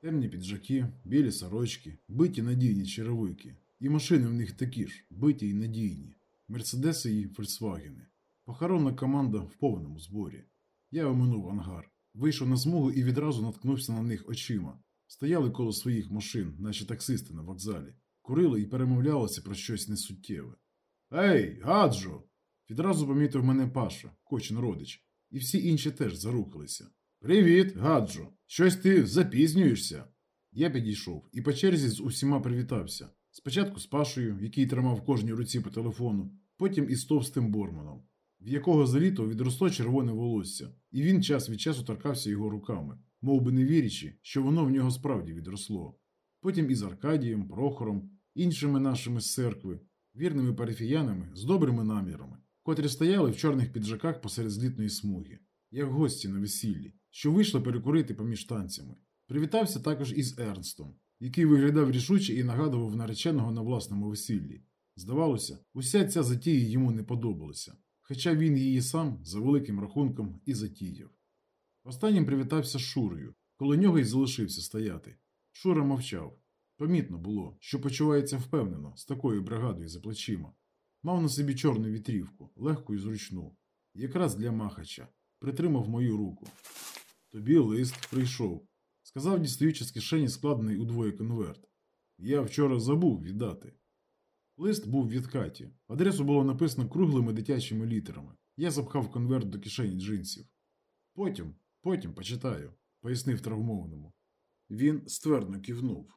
Темні піджаки, білі сорочки, биті надійні черевики. І машини в них такі ж, биті й надійні. Мерседеси і Фольксвагени. Похоронна команда в повному зборі. Я оминув ангар, вийшов на смугу і відразу наткнувся на них очима. Стояли коло своїх машин, наче таксисти на вокзалі, курили і перемовлялися про щось несуттєве. Ей, гаджо! Відразу помітив мене Паша, кочин родич, і всі інші теж зарухалися. Привіт, гаджо! Щось ти запізнюєшся. Я підійшов і по черзі з усіма привітався. Спочатку з Пашою, який тримав кожній руці по телефону, потім із товстим Борманом, в якого за літо відросло червоне волосся, і він час від часу торкався його руками, мов би не вірячи, що воно в нього справді відросло. Потім із Аркадієм, Прохором, іншими нашими з церкви, вірними парафіянами з добрими намірами, котрі стояли в чорних піджаках посеред злітної смуги, як гості на весіллі, що вийшли перекурити поміж танцями. Привітався також із Ернстом, який виглядав рішуче і нагадував нареченого на власному весіллі. Здавалося, уся ця затія йому не подобалася, хоча він її сам за великим рахунком і затіяв. Останнім привітався з Шурою, коло нього й залишився стояти. Шура мовчав. Помітно було, що почувається впевнено з такою бригадою за плечима. Мав на собі чорну вітрівку, легку і зручну, якраз для махача, притримав мою руку. Тобі лист прийшов, сказав, дістаючи з кишені складений удвоє конверт. Я вчора забув віддати. Лист був від Каті. Адресу було написано круглими дитячими літерами. Я запхав конверт до кишені джинсів. Потім, потім почитаю, пояснив травмованому. Він ствердно кивнув.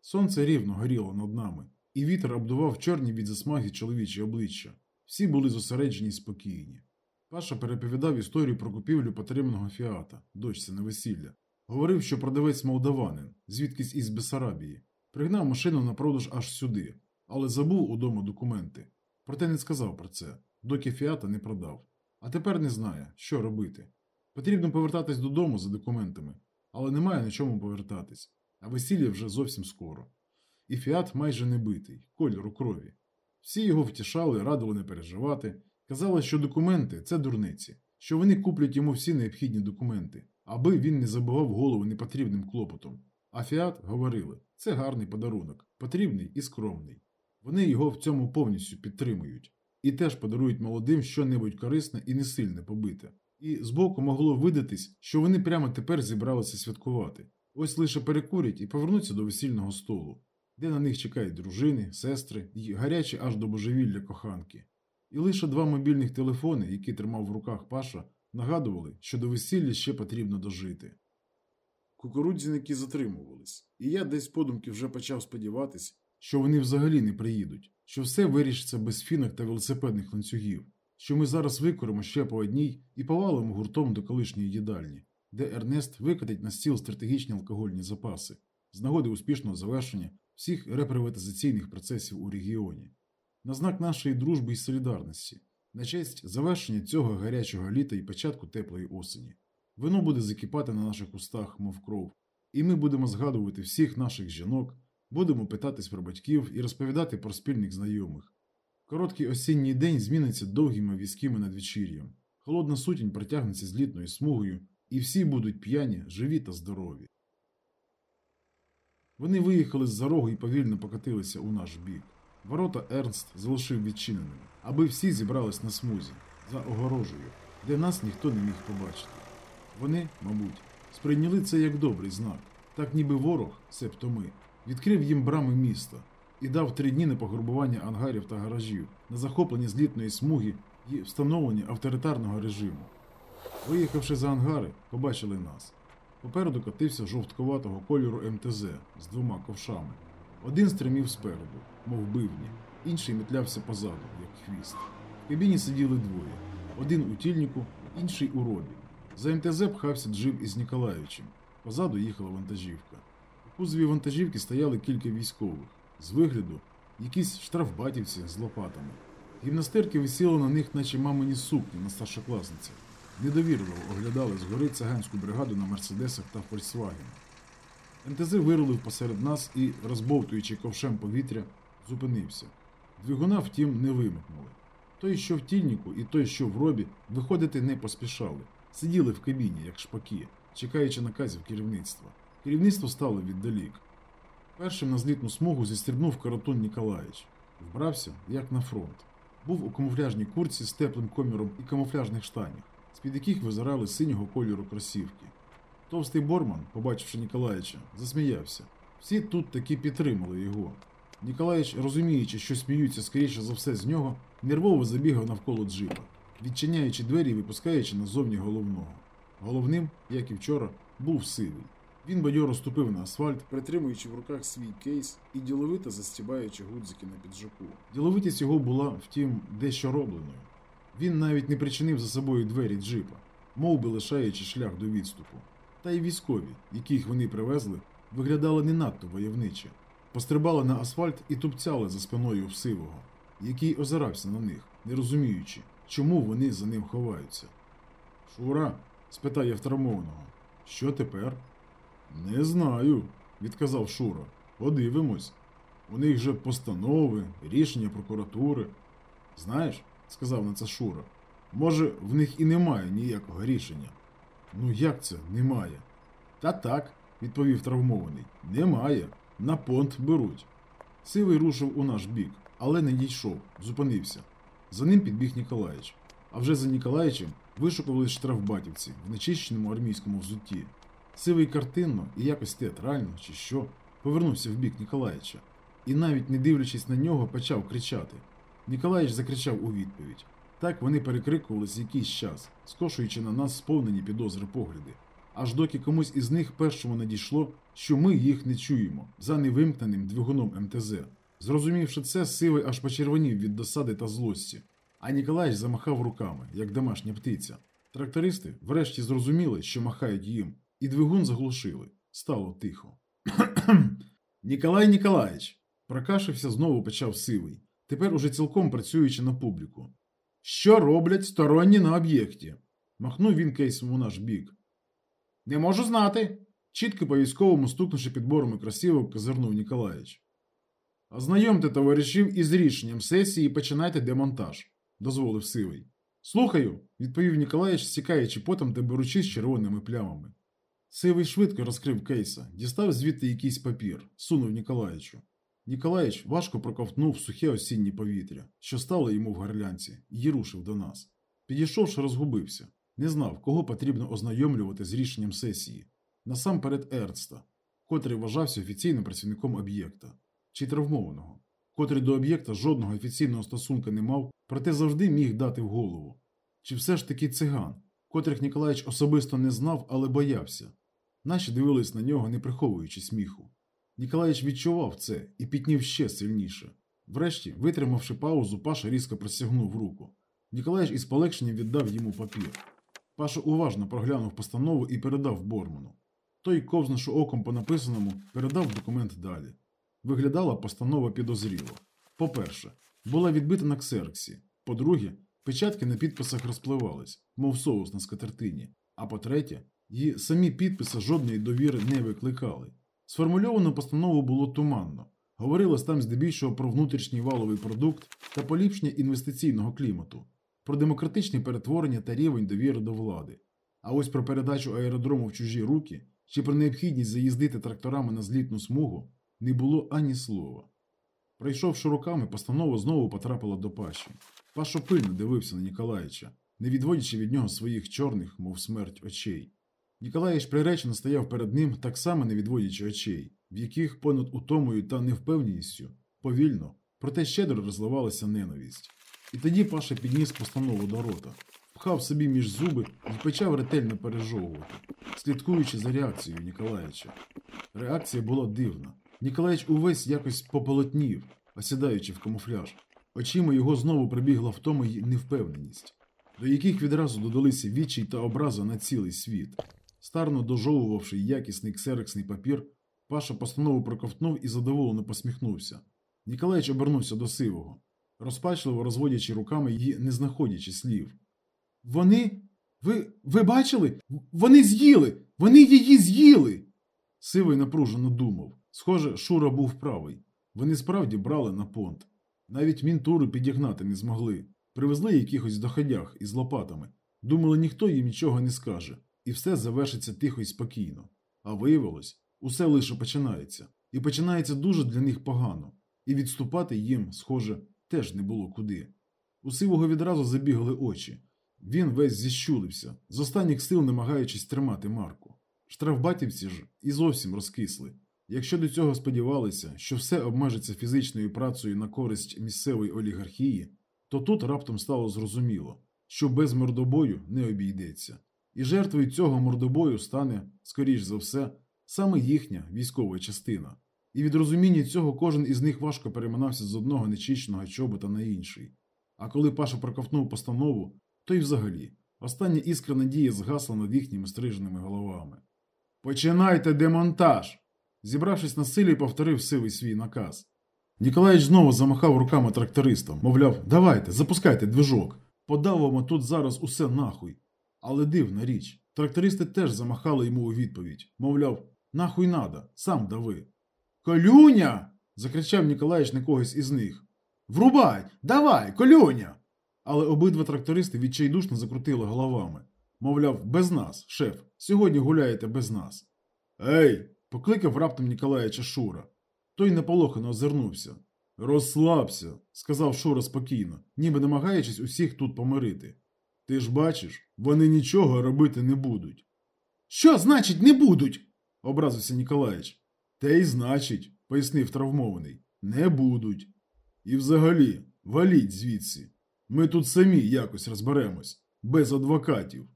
Сонце рівно горіло над нами, і вітер обдував чорні від засмаги чоловічі обличчя. Всі були зосереджені й спокійні. Паша переповідав історію про купівлю потриманого фіата, дочці на весілля. Говорив, що продавець молдаванин, звідкись із Бесарабії, пригнав машину на продаж аж сюди, але забув удома документи. Проте не сказав про це, доки фіата не продав. А тепер не знає, що робити. Потрібно повертатись додому за документами, але немає на чому повертатись, а весілля вже зовсім скоро. І фіат майже не битий, кольору крові. Всі його втішали, радили не переживати, казали, що документи це дурниці, що вони куплять йому всі необхідні документи, аби він не забував голову непотрібним клопотом. А фіат говорили, це гарний подарунок, потрібний і скромний. Вони його в цьому повністю підтримують і теж подарують молодим що-небудь корисне і не сильне побите. І збоку могло видатись, що вони прямо тепер зібралися святкувати. Ось лише перекурять і повернуться до весільного столу, де на них чекають дружини, сестри і гарячі аж до божевілля коханки. І лише два мобільних телефони, які тримав в руках Паша, нагадували, що до весілля ще потрібно дожити. Кукурудзяники затримувались, і я десь подумки вже почав сподіватись, що вони взагалі не приїдуть, що все вирішиться без фінок та велосипедних ланцюгів, що ми зараз викоримо ще по одній і повалимо гуртом до колишньої їдальні, де Ернест викатить на стіл стратегічні алкогольні запаси з нагоди успішного завершення всіх реприватизаційних процесів у регіоні, на знак нашої дружби і солідарності, на честь завершення цього гарячого літа і початку теплої осені. Вино буде закипати на наших устах, мов кров, і ми будемо згадувати всіх наших жінок, будемо питатись про батьків і розповідати про спільних знайомих. Короткий осінній день зміниться довгими візкими надвечір'ям, холодна сутінь протягнеться з літною смугою, і всі будуть п'яні, живі та здорові. Вони виїхали з за рогу і повільно покотилися у наш бік. Ворота Ернст залишив відчиненими, аби всі зібрались на смузі, за огорожею, де нас ніхто не міг побачити. Вони, мабуть, сприйняли це як добрий знак, так ніби ворог, себто ми, відкрив їм брами міста і дав три дні на пограбування ангарів та гаражів, на захоплення злітної смуги і встановлення авторитарного режиму. Виїхавши за ангари, побачили нас. Попереду катився жовтковатого кольору МТЗ з двома ковшами. Один стримів спереду, мов бивні, інший метлявся позаду, як хвіст. В кабіні сиділи двоє: один у тільнику, інший у робі. За МТЗ пхався джип із Ніколаєвичем. Позаду їхала вантажівка. У кузові вантажівки стояли кілька військових. З вигляду якісь штрафбатівці з лопатами. Гімнастерки висіли на них, наче мамині сукні на старшокласницях. Недовірливо оглядали згори циганську бригаду на мерседесах та Фольксвагенах. МТЗ вирулив посеред нас і, розбовтуючи ковшем повітря, зупинився. Двигуна, втім, не вимикнули. Той, що в тільнику, і той, що в робі, виходити не поспішали. Сиділи в кабіні, як шпаки, чекаючи наказів керівництва. Керівництво стало віддалік. Першим на злітну смугу зістрибнув Каратун Ніколаїч. Вбрався, як на фронт. Був у камуфляжній курці з теплим коміром і камуфляжних штанів, з-під яких визирали синього кольору кросівки. Товстий Борман, побачивши Ніколаїча, засміявся. Всі тут таки підтримали його. Ніколаїч, розуміючи, що сміються скоріше за все з нього, нервово забігав навколо джипа, відчиняючи двері і випускаючи назовні головного. Головним, як і вчора, був сивий. Він бадьоро ступив на асфальт, притримуючи в руках свій кейс і діловито застібаючи гудзики на піджаку. Діловитість його була, втім, дещо робленою. Він навіть не причинив за собою двері джипа, мов би лишаючи шлях до відступу. Та й військові, яких вони привезли, виглядали не надто войовниче. Пострибали на асфальт і тупцяли за спиною в сивого, який озирався на них, не розуміючи, чому вони за ним ховаються. Шура? спитає втравмованого. Що тепер? Не знаю, відказав Шура. Подивимось. У них же постанови, рішення прокуратури. Знаєш, сказав на це Шура, може, в них і немає ніякого рішення. Ну як це немає? Та так, відповів травмований. Немає. На понт беруть. Сивий рушив у наш бік, але не дійшов, зупинився. За ним підбіг Ніколаїч. А вже за Ніколаїчем вишукувались штрафбатівці в нечищеному армійському взутті. Сивий картинно і якось театрально, чи що, повернувся в бік Ніколаїча і, навіть не дивлячись на нього, почав кричати. Ніколаїч закричав у відповідь. Так вони перекрикувались якийсь час, скошуючи на нас сповнені підозри погляди. Аж доки комусь із них першому надійшло, що ми їх не чуємо за невимкненим двигуном МТЗ. Зрозумівши це, сивий аж почервонів від досади та злості. А Ніколаїч замахав руками, як домашня птиця. Трактористи врешті зрозуміли, що махають їм, і двигун заглушили. Стало тихо. Ніколай Ніколаїч! Прокашився, знову почав сивий, тепер уже цілком працюючи на публіку. Що роблять сторонні на об'єкті? махнув він кейсом у наш бік. Не можу знати. Чітко по військовому стукнувши підборами красивок, козирнув Ніколаїч. Ознайомте товаришів із рішенням сесії і починайте демонтаж, дозволив сивий. Слухаю, відповів Ніколаїч, стікаючи потом та беручись червоними плямами. Сивий швидко розкрив кейса, дістав звідти якийсь папір, сунув Ніколаїчу. Ніколаїч важко проковтнув сухе осіннє повітря, що стало йому в горлянці, і рушив до нас. Підійшовши, розгубився, не знав, кого потрібно ознайомлювати з рішенням сесії. Насамперед Ерцта, котрий вважався офіційним працівником об'єкта, чи травмованого, котрий до об'єкта жодного офіційного стосунка не мав, проте завжди міг дати в голову. Чи все ж таки циган, котрих Ніколаїч особисто не знав, але боявся. Наші дивились на нього, не приховуючи сміху. Ніколаїч відчував це і пітнів ще сильніше. Врешті, витримавши паузу, Паша різко простягнув руку. Ніколаїч із полегшенням віддав йому папір. Паша уважно проглянув постанову і передав Борману. Той, ковзнувши оком по написаному, передав документ далі. Виглядала постанова підозріло. По-перше, була відбита на ксерксі. По-друге, печатки на підписах розпливались, мов соус на скатертині. А по-третє, її самі підписи жодної довіри не викликали. Сформульовано постанову було туманно. Говорилось там здебільшого про внутрішній валовий продукт та поліпшення інвестиційного клімату, про демократичне перетворення та рівень довіри до влади. А ось про передачу аеродрому в чужі руки чи про необхідність заїздити тракторами на злітну смугу не було ані слова. Пройшовши руками, постанова знову потрапила до Паші. Паша пильно дивився на Ніколаїча, не відводячи від нього своїх чорних, мов смерть, очей. Ніколаїч приречено стояв перед ним, так само не відводячи очей, в яких понад утомою та невпевненістю, повільно, проте щедро розливалася ненависть. І тоді Паша підніс постанову до рота, пхав собі між зуби і почав ретельно пережовувати, слідкуючи за реакцією Ніколаїча. Реакція була дивна. Ніколаїч увесь якось пополотнів, осідаючи в камуфляж. Очима його знову прибігла втома й невпевненість, до яких відразу додалися відчай та образа на цілий світ. Старно дожовувавши якісний ксерексний папір, Паша постанову проковтнув і задоволено посміхнувся. Ніколаїч обернувся до сивого, розпачливо розводячи руками і не знаходячи слів. Вони. Ви ви бачили? Вони з'їли! Вони її з'їли. Сивий напружено думав. Схоже, Шура був правий. Вони справді брали на понт. Навіть мінтуру підігнати не змогли. Привезли якихось доходях із лопатами. Думали, ніхто їм нічого не скаже, і все завершиться тихо і спокійно. А виявилось, Усе лише починається. І починається дуже для них погано. І відступати їм, схоже, теж не було куди. У сивого відразу забігали очі. Він весь зіщулився, з останніх сил намагаючись тримати марку. Штрафбатівці ж і зовсім розкисли. Якщо до цього сподівалися, що все обмежиться фізичною працею на користь місцевої олігархії, то тут раптом стало зрозуміло, що без мордобою не обійдеться. І жертвою цього мордобою стане, скоріш за все, саме їхня військова частина. І від розуміння цього кожен із них важко переминався з одного нечищеного чобота на інший. А коли Паша проковтнув постанову, то й взагалі остання іскра надії згасла над їхніми стриженими головами. Починайте демонтаж! Зібравшись на силі, повторив сивий свій наказ. Ніколаїч знову замахав руками трактористам, мовляв, давайте, запускайте движок. Подавимо тут зараз усе нахуй. Але дивна річ, трактористи теж замахали йому у відповідь, мовляв, нахуй надо, сам дави. Колюня. закричав Ніколаїч на когось із них. Врубай, давай, колюня. Але обидва трактористи відчайдушно закрутили головами. Мовляв, без нас, шеф, сьогодні гуляєте без нас. Ей, покликав раптом Ніколаєча Шура. Той неполохано озирнувся. Розслабся, сказав Шура спокійно, ніби намагаючись усіх тут помирити. Ти ж бачиш, вони нічого робити не будуть. Що значить не будуть? образився Ніколаєч. Те й значить, пояснив травмований, не будуть. І взагалі, валіть звідси. Ми тут самі якось розберемось, без адвокатів.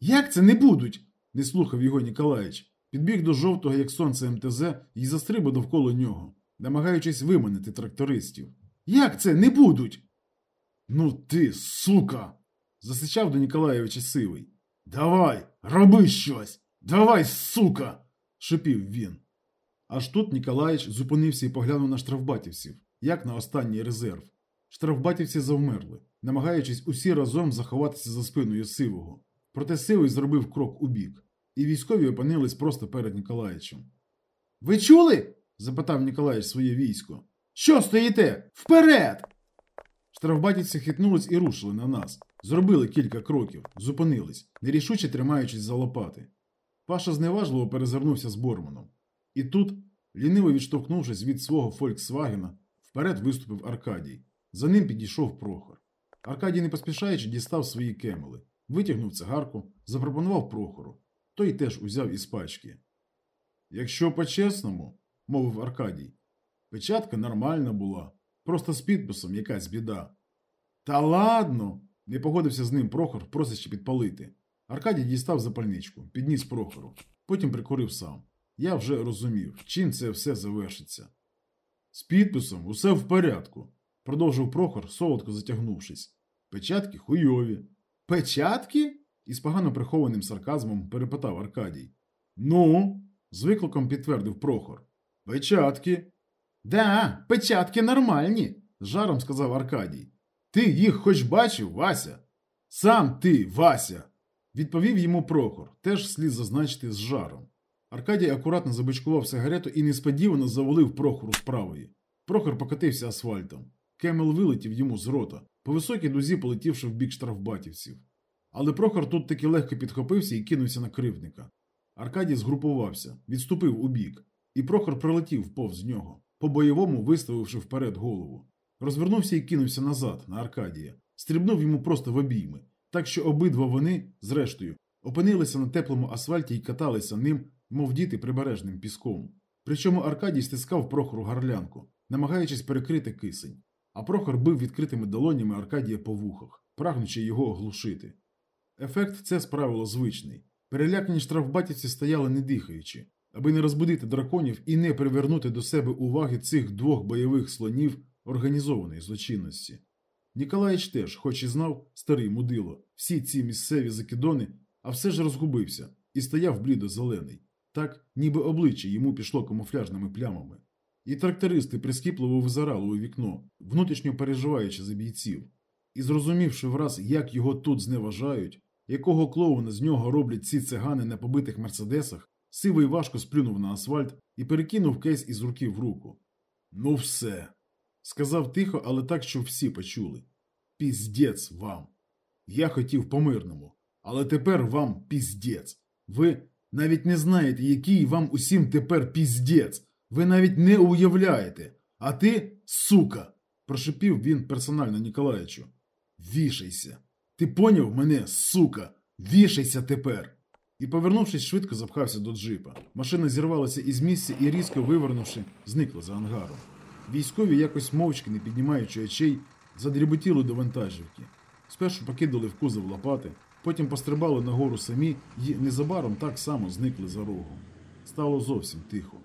Як це не будуть? не слухав його Ніколаєч. Підбіг до жовтого, як сонце МТЗ, і застрибав довкола нього, намагаючись виманити трактористів. Як це не будуть? Ну ти, сука. Засичав до Ніколаєвича сивий. Давай, роби щось! Давай, сука. шипів він. Аж тут Ніколаєч зупинився і поглянув на штрафбатівців, як на останній резерв. Штрафбатівці завмерли, намагаючись усі разом заховатися за спиною сивого. Проте сивий зробив крок у бік, і військові опинились просто перед Ніколаєчем. Ви чули? запитав Ніколаєч своє військо. Що стоїте? Вперед! Штрафбатівці хитнулись і рушили на нас. Зробили кілька кроків, зупинились, нерішуче тримаючись за лопати. Паша зневажливо перезирнувся з Борманом. І тут, ліниво відштовхнувшись від свого Фольксвагена, вперед виступив Аркадій. За ним підійшов Прохор. Аркадій, не поспішаючи, дістав свої кемели, витягнув цигарку, запропонував Прохору. Той теж узяв із пачки. Якщо по-чесному, мовив Аркадій, печатка нормальна була, просто з підписом якась біда. Та ладно, не погодився з ним Прохор, просячи підпалити. Аркадій дістав запальничку, підніс Прохору, потім прикурив сам. Я вже розумів, чим це все завершиться. З підписом усе в порядку, продовжив Прохор, солодко затягнувшись. Печатки хуйові. Печатки? із погано прихованим сарказмом перепитав Аркадій. Ну, з викликом підтвердив Прохор. Печатки. Да, печатки нормальні, з жаром сказав Аркадій. Ти їх хоч бачив, Вася? Сам ти, Вася, відповів йому Прохор, теж слід зазначити з жаром. Аркадій акуратно забичкував сигарету і несподівано завалив Прохору з правої. Прохор покотився асфальтом. Кемел вилетів йому з рота, по високій дузі полетівши в бік штрафбатівців. Але Прохор тут таки легко підхопився і кинувся на кривдника. Аркадій згрупувався, відступив у бік, і Прохор пролетів повз нього, по бойовому виставивши вперед голову. Розвернувся і кинувся назад на Аркадія, стрибнув йому просто в обійми, так що обидва вони, зрештою, опинилися на теплому асфальті і каталися ним, мов діти прибережним піском. Причому Аркадій стискав Прохору гарлянку, намагаючись перекрити кисень, а Прохор бив відкритими долонями Аркадія по вухах, прагнучи його оглушити. Ефект це справило звичний. Перелякані штрафбатівці стояли не дихаючи, аби не розбудити драконів і не привернути до себе уваги цих двох бойових слонів організованої злочинності. Ніколаїч теж, хоч і знав, старий мудило, всі ці місцеві закидони, а все ж розгубився і стояв блідо-зелений, так, ніби обличчя йому пішло камуфляжними плямами. І трактористи прискіпливо визирали у вікно, внутрішньо переживаючи за бійців, і зрозумівши враз, як його тут зневажають, якого клоуна з нього роблять ці цигани на побитих мерседесах, сивий важко сплюнув на асфальт і перекинув кейс із руки в руку. Ну, все. Сказав тихо, але так, що всі почули. Піздець вам. Я хотів по мирному, але тепер вам піздець. Ви Навіть не знаєте, який вам усім тепер піздець. Ви навіть не уявляєте. А ти, сука, прошипів він персонально Ніколаєчу. Вішайся. Ти поняв мене, сука? Вішайся тепер. І, повернувшись, швидко запхався до джипа. Машина зірвалася із місця і, різко вивернувши, зникла за ангаром. Військові, якось мовчки, не піднімаючи очей, задріботіли до вантажівки. Спершу покидали в кузов лопати, потім пострибали нагору самі і незабаром так само зникли за рогом. Стало зовсім тихо.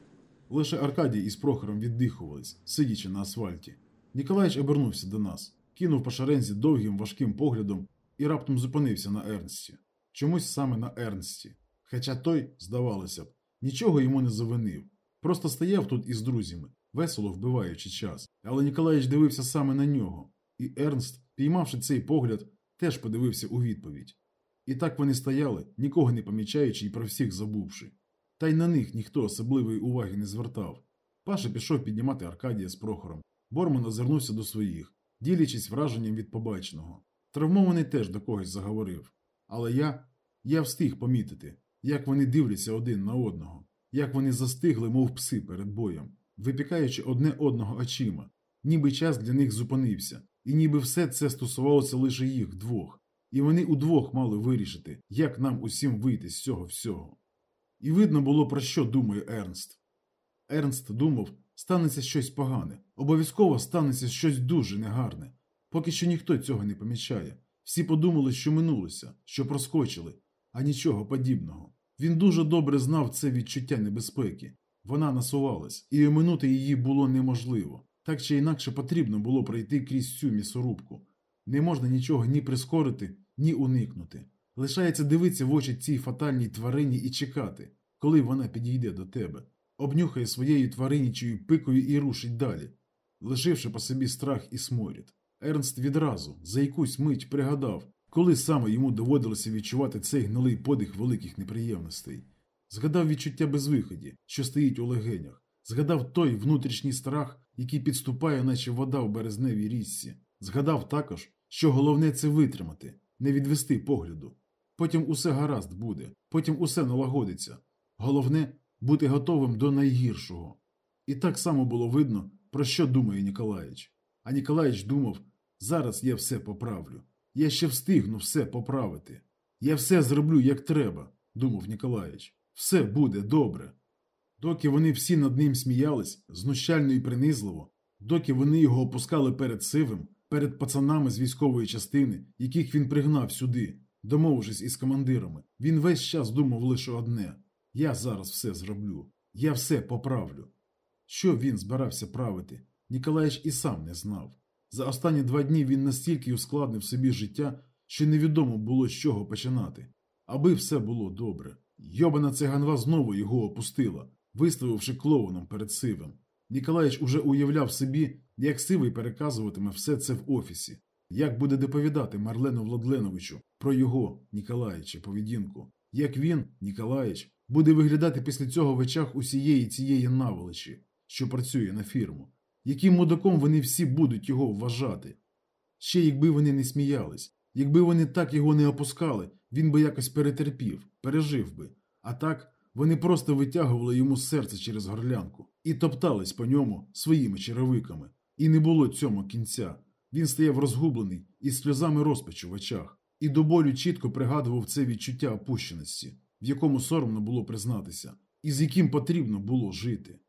Лише Аркадій із Прохором віддихувались, сидячи на асфальті. Ніколаєч обернувся до нас, кинув по шарензі довгим важким поглядом і раптом зупинився на Ернсті. Чомусь саме на Ернсті. Хоча той, здавалося б, нічого йому не завинив. Просто стояв тут із друзями, весело вбиваючи час. Але Ніколаєч дивився саме на нього. І Ернст, піймавши цей погляд, теж подивився у відповідь. І так вони стояли, нікого не помічаючи і про всіх забувши. Та й на них ніхто особливої уваги не звертав. Паша пішов піднімати Аркадія з Прохором. Борман озирнувся до своїх, ділячись враженням від побаченого. Травмований теж до когось заговорив. Але я, я встиг помітити, як вони дивляться один на одного, як вони застигли, мов пси перед боєм, випікаючи одне одного очима, ніби час для них зупинився, і ніби все це стосувалося лише їх двох, і вони удвох мали вирішити, як нам усім вийти з цього всього. І видно було, про що думає Ернст. Ернст думав, станеться щось погане, обов'язково станеться щось дуже негарне. Поки що ніхто цього не помічає. Всі подумали, що минулося, що проскочили, а нічого подібного. Він дуже добре знав це відчуття небезпеки. Вона насувалась, і оминути її було неможливо. Так чи інакше потрібно було пройти крізь цю місорубку. Не можна нічого ні прискорити, ні уникнути. Лишається дивитися в очі цій фатальній тварині і чекати, коли вона підійде до тебе, обнюхає своєю тваринічою пикою і рушить далі, лишивши по собі страх і сморід. Ернст відразу, за якусь мить пригадав, коли саме йому доводилося відчувати цей гнилий подих великих неприємностей. Згадав відчуття безвиході, що стоїть у легенях, згадав той внутрішній страх, який підступає, наче вода в березневій річці. Згадав також, що головне це витримати, не відвести погляду. Потім усе гаразд буде, потім усе налагодиться. Головне бути готовим до найгіршого. І так само було видно, про що думає Ніколаїч. А Ніколаїч думав, зараз я все поправлю. Я ще встигну все поправити. Я все зроблю, як треба, думав Ніколаїч. Все буде добре. Доки вони всі над ним сміялись, знущально і принизливо, доки вони його опускали перед сивим, перед пацанами з військової частини, яких він пригнав сюди, домовившись із командирами, він весь час думав лише одне я зараз все зроблю, я все поправлю. Що він збирався правити, Ніколаєч і сам не знав. За останні два дні він настільки ускладнив собі життя, що невідомо було з чого починати, аби все було добре. Йобана циганва знову його опустила, виставивши клоуном перед сивим. Ніколаєч уже уявляв собі, як сивий переказуватиме все це в офісі, як буде доповідати Марлену Владленовичу про його, Ніколаєча, поведінку, як він, Ніколаєч, буде виглядати після цього в очах усієї цієї наволочі, що працює на фірму, яким мудаком вони всі будуть його вважати. Ще якби вони не сміялись, якби вони так його не опускали, він би якось перетерпів, пережив би, а так вони просто витягували йому серце через горлянку і топтались по ньому своїми черевиками. І не було цьому кінця. Він стояв розгублений із сльозами розпачу в очах, і до болю чітко пригадував це відчуття опущеності, в якому соромно було признатися, і з яким потрібно було жити.